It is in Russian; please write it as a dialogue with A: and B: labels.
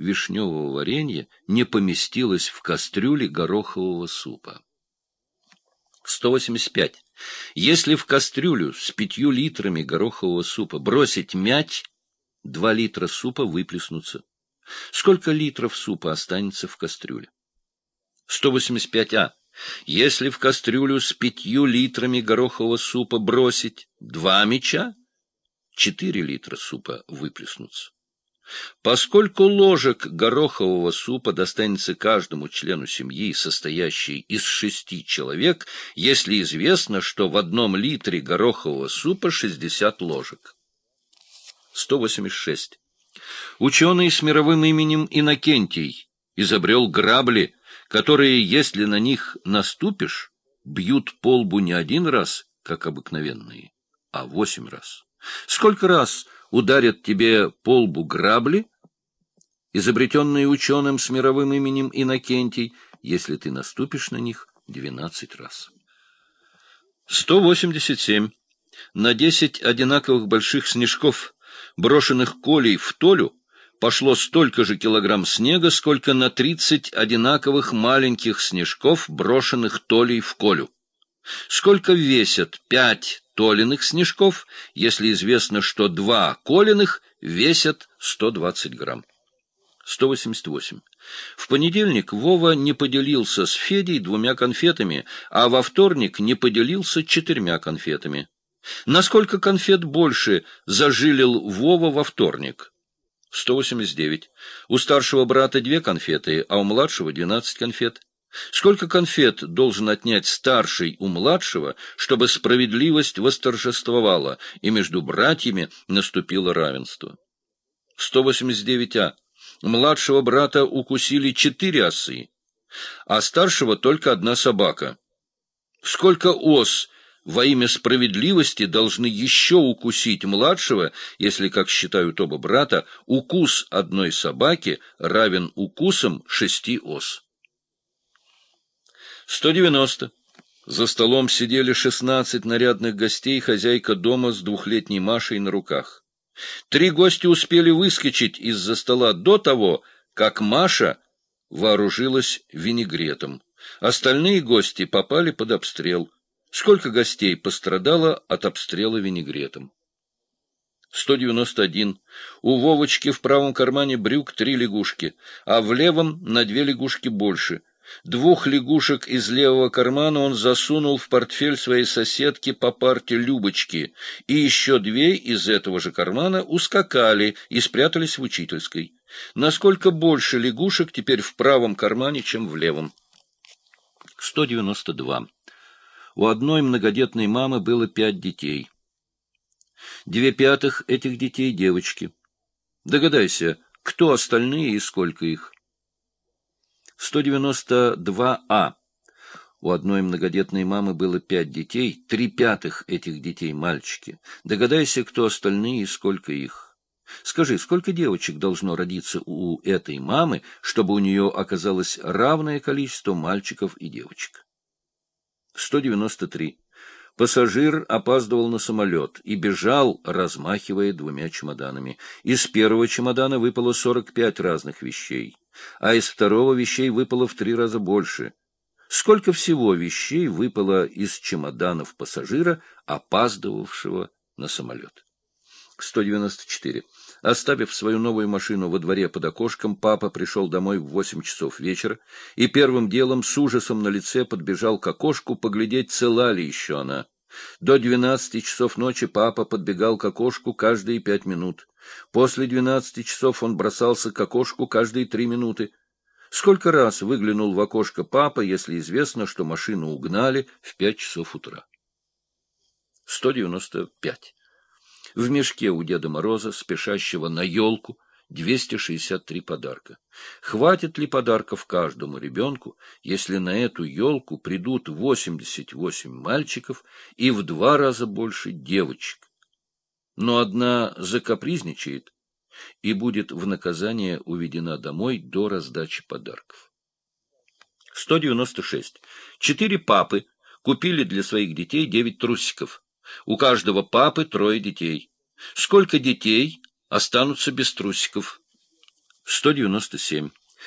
A: вишневого варенья не поместилось в кастрюле горохового супа. 185. Если в кастрюлю с пятью литрами горохового супа бросить мять, два литра супа выплеснутся. Сколько литров супа останется в кастрюле? 185а. Если в кастрюлю с пятью литрами горохового супа бросить два мяча, четыре литра супа выплеснутся. Поскольку ложек горохового супа достанется каждому члену семьи, состоящей из шести человек, если известно, что в одном литре горохового супа 60 ложек. 186. Ученый с мировым именем Иннокентий изобрел грабли, которые, если на них наступишь, бьют по лбу не один раз, как обыкновенные, а восемь раз. Сколько раз ударят тебе по лбу грабли, изобретенные ученым с мировым именем Иннокентий, если ты наступишь на них двенадцать раз. 187. На десять одинаковых больших снежков, брошенных колей в толю, пошло столько же килограмм снега, сколько на тридцать одинаковых маленьких снежков, брошенных толей в колю. Сколько весят пять толиных снежков, если известно, что два колиных весят 120 грамм. 188. В понедельник Вова не поделился с Федей двумя конфетами, а во вторник не поделился четырьмя конфетами. Насколько конфет больше зажилил Вова во вторник? 189. У старшего брата две конфеты, а у младшего 12 конфет. Сколько конфет должен отнять старший у младшего, чтобы справедливость восторжествовала, и между братьями наступило равенство? 189а. Младшего брата укусили четыре осы, а старшего только одна собака. Сколько ос во имя справедливости должны еще укусить младшего, если, как считают оба брата, укус одной собаки равен укусам шести ос? 190. За столом сидели шестнадцать нарядных гостей, хозяйка дома с двухлетней Машей на руках. Три гостя успели выскочить из-за стола до того, как Маша вооружилась винегретом. Остальные гости попали под обстрел. Сколько гостей пострадало от обстрела винегретом? 191. У Вовочки в правом кармане брюк три лягушки, а в левом на две лягушки больше — Двух лягушек из левого кармана он засунул в портфель своей соседки по парте Любочки, и еще две из этого же кармана ускакали и спрятались в учительской. Насколько больше лягушек теперь в правом кармане, чем в левом? 192. У одной многодетной мамы было пять детей. Две пятых этих детей — девочки. Догадайся, кто остальные и сколько их? 192А. У одной многодетной мамы было пять детей, три пятых этих детей — мальчики. Догадайся, кто остальные и сколько их. Скажи, сколько девочек должно родиться у этой мамы, чтобы у нее оказалось равное количество мальчиков и девочек? 193. Пассажир опаздывал на самолет и бежал, размахивая двумя чемоданами. Из первого чемодана выпало 45 разных вещей, а из второго вещей выпало в три раза больше. Сколько всего вещей выпало из чемоданов пассажира, опаздывавшего на самолет? 194. Оставив свою новую машину во дворе под окошком, папа пришел домой в восемь часов вечера и первым делом с ужасом на лице подбежал к окошку поглядеть, цела ли еще она. До двенадцати часов ночи папа подбегал к окошку каждые пять минут. После двенадцати часов он бросался к окошку каждые три минуты. Сколько раз выглянул в окошко папа, если известно, что машину угнали в пять часов утра? 195. В мешке у Деда Мороза, спешащего на елку, 263 подарка. Хватит ли подарков каждому ребенку, если на эту елку придут 88 мальчиков и в два раза больше девочек? Но одна закапризничает и будет в наказание уведена домой до раздачи подарков. 196. Четыре папы купили для своих детей девять трусиков. У каждого папы трое детей. Сколько детей останутся без трусиков? 197.